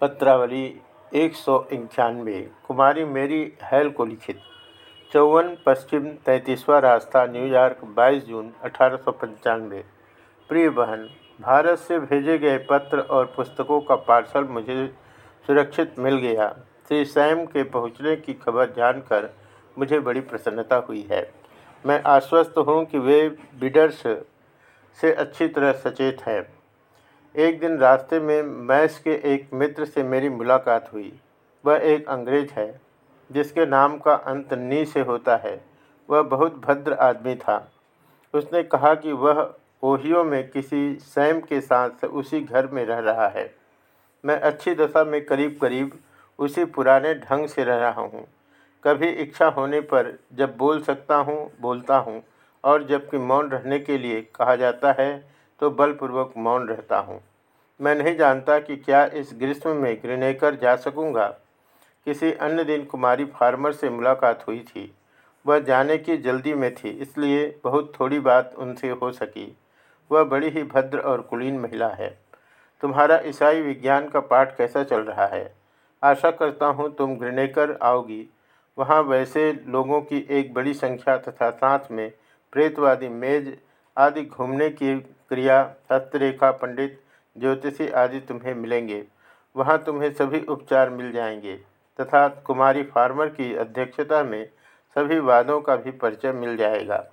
पत्रावली एक सौ इक्यानवे, कुमारी मेरी हैल को लिखित। चौवन पश्चिम तैंतीसवां रास्ता न्यूयॉर्क 22 जून अठारह सौ प्रिय बहन, भारत से भेजे गए पत्र और पुस्तकों का पार्सल मुझे सुरक्षित मिल गया। श्री सैम के पहुँचने की खबर जानकर मुझे बड़ी प्रसन्नता हुई है। मैं आश्वस्त हूँ कि वे बिडर्स से अच्छी तरह सचेत हैं। एक दिन रास्ते में मैस के एक मित्र से मेरी मुलाकात हुई। वह एक अंग्रेज़ है, जिसके नाम का अंत नी से होता है। वह बहुत भद्र आदमी था। उसने कहा कि वह ओहियो में किसी सैम के साथ उसी घर में रह रहा है। मैं अच्छी दशा में करीब करीब उसी पुराने ढंग से रह रहा हूँ। कभी इच्छा होने पर जब बोल सकता हूँ, बोलता हूँ, और जबकि मौन रहने के लिए कहा जाता है तो बलपूर्वक मौन रहता हूँ। मैं नहीं जानता कि क्या इस ग्रीष्म में ग्रीनेकर जा सकूँगा। किसी अन्य दिन कुमारी फार्मर से मुलाकात हुई थी। वह जाने की जल्दी में थी, इसलिए बहुत थोड़ी बात उनसे हो सकी। वह बड़ी ही भद्र और कुलीन महिला है। तुम्हारा ईसाई विज्ञान का पाठ कैसा चल रहा है? आशा करता हूँ तुम ग्रीनेकर आओगी। वहाँ वैसे लोगों की एक बड़ी संख्या तथा साथ में प्रेतवादी मेज आदि घूमने की क्रिया, हस्तरेखा, पंडित ज्योतिषी आदि तुम्हें मिलेंगे। वहाँ तुम्हें सभी उपचार मिल जाएँगे। तथा कुमारी फार्मर की अध्यक्षता में सभी वादों का भी परिचय मिल जाएगा।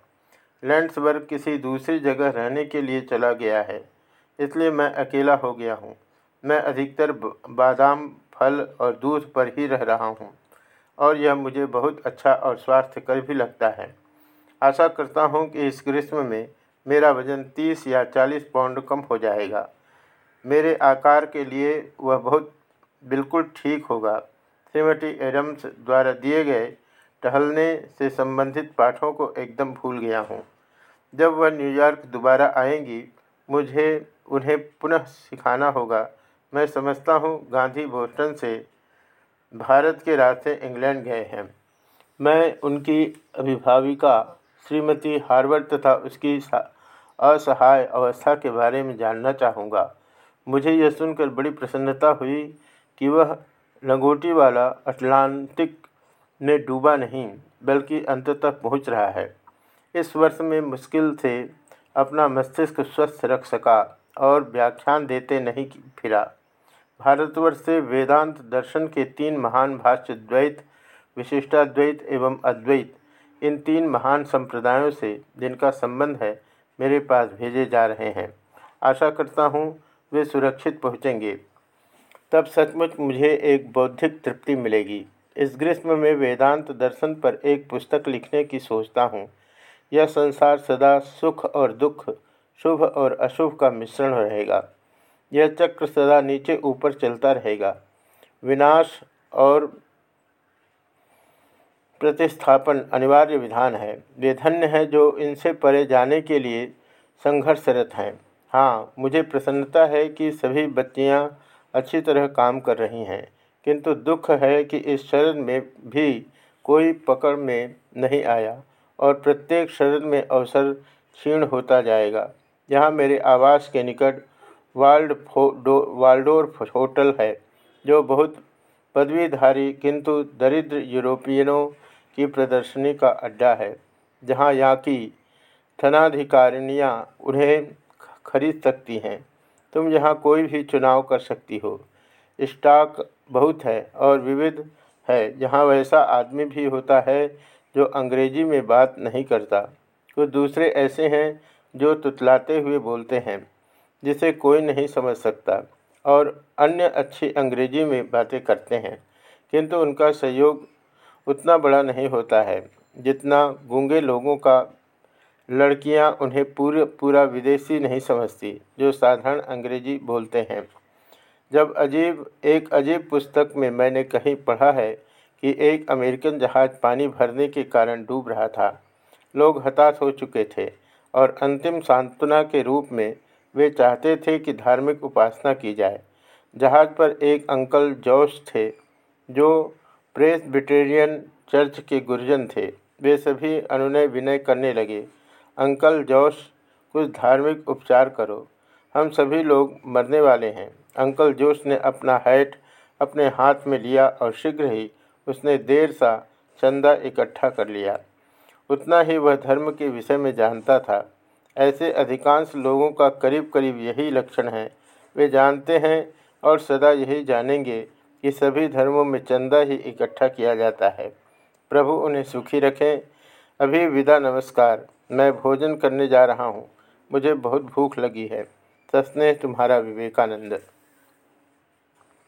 लैंड्सबर्ग किसी दूसरी जगह रहने के लिए चला गया है। इसलिए मैं अकेला हो गया हूँ। मैं अधिकतर बादाम, फल और दूध पर ही रह रहा हूँ। और यह मुझे बहुत अच्छा और स्वास्थ्यकर भी लगता है। आशा करता हूँ कि इस ग्रीष्म में मेरा वज़न तीस या चालीस पाउंड कम हो जाएगा। मेरे आकार के लिए वह बहुत बिल्कुल ठीक होगा। श्रीमती एडम्स द्वारा दिए गए टहलने से संबंधित पाठों को एकदम भूल गया हूँ। जब वह न्यूयॉर्क दोबारा आएँगी, मुझे उन्हें पुनः सिखाना होगा। मैं समझता हूँ गांधी बोस्टन से भारत के रास्ते इंग्लैंड गए हैं। मैं उनकी अभिभाविका, श्रीमती हार्वर्ड तथा उसकी असहाय अवस्था के बारे में जानना चाहूँगा। मुझे यह सुनकर बड़ी प्रसन्नता हुई कि वह लंगोटी वाला अटलांटिक में डूबा नहीं, बल्कि अंत तक पहुँच रहा है। इस वर्ष में मुश्किल से अपना मस्तिष्क स्वस्थ रख सका और व्याख्यान देते नहीं फिरा। भारतवर्ष से वेदांत दर्शन के तीन महान भाष्य द्वैत, विशिष्टाद्वैत एवं अद्वैत, इन तीन महान संप्रदायों से जिनका संबंध है, मेरे पास भेजे जा रहे हैं। आशा करता हूँ वे सुरक्षित पहुँचेंगे। तब सचमुच मुझे एक बौद्धिक तृप्ति मिलेगी। इस ग्रीष्म में वेदांत दर्शन पर एक पुस्तक लिखने की सोचता हूँ। यह संसार सदा सुख और दुख, शुभ और अशुभ का मिश्रण रहेगा। यह चक्र सदा नीचे ऊपर चलता रहेगा। विनाश और प्रतिस्थापन अनिवार्य विधान है। वे धन्य है जो इनसे परे जाने के लिए संघर्षरत हैं। हाँ मुझे प्रसन्नता है कि सभी बच्चियाँ अच्छी तरह काम कर रही हैं, किंतु दुख है कि इस शरण में भी कोई पकड़ में नहीं आया और प्रत्येक शरण में अवसर क्षीण होता जाएगा। यहाँ मेरे आवास के निकट वाल्ड वाल्डोर्फ होटल है, जो बहुत पदवीधारी किंतु दरिद्र यूरोपियनों की प्रदर्शनी का अड्डा है, जहाँ यहाँ की धनाधिकारिणियाँ उन्हें खरीद सकती हैं। तुम यहाँ कोई भी चुनाव कर सकती हो। स्टॉक बहुत है और विविध है। यहाँ वैसा आदमी भी होता है जो अंग्रेज़ी में बात नहीं करता। कुछ दूसरे ऐसे हैं जो तुतलाते हुए बोलते हैं, जिसे कोई नहीं समझ सकता, और अन्य अच्छी अंग्रेज़ी में बातें करते हैं। किंतु उनका सहयोग उतना बड़ा नहीं होता है, जितना गूँगे लोगों का लड़कियाँ उन्हें पूरे पूरा विदेशी नहीं समझती, जो साधारण अंग्रेज़ी बोलते हैं। जब अजीब, एक अजीब पुस्तक में मैंने कहीं पढ़ा है कि एक अमेरिकन जहाज़ पानी भरने के कारण डूब रहा था। लोग हताश हो चुके थे और अंतिम सांत्वना के रूप में वे चाहते थे कि धार्मिक उपासना की जाए। जहाज़ पर एक अंकल जॉश थे, जो प्रेस प्रेसबिटेरियन चर्च के गुरजन थे। वे सभी अनुनय विनय करने लगे। अंकल, जोश, कुछ धार्मिक उपचार करो। हम सभी लोग मरने वाले हैं। अंकल, जोश ने अपना हैट अपने हाथ में लिया और शीघ्र ही उसने देर सा चंदा इकट्ठा कर लिया। उतना ही वह धर्म के विषय में जानता था। ऐसे अधिकांश लोगों का करीब करीब यही लक्षण है। वे जानते हैं और सदा यही जानेंगे कि सभी धर्मों में चंदा ही इकट्ठा किया जाता है। प्रभु उन्हें सुखी रखें। अभी विदा, नमस्कार। मैं भोजन करने जा रहा हूँ। मुझे बहुत भूख लगी है। सस्नेह तुम्हारा विवेकानंद।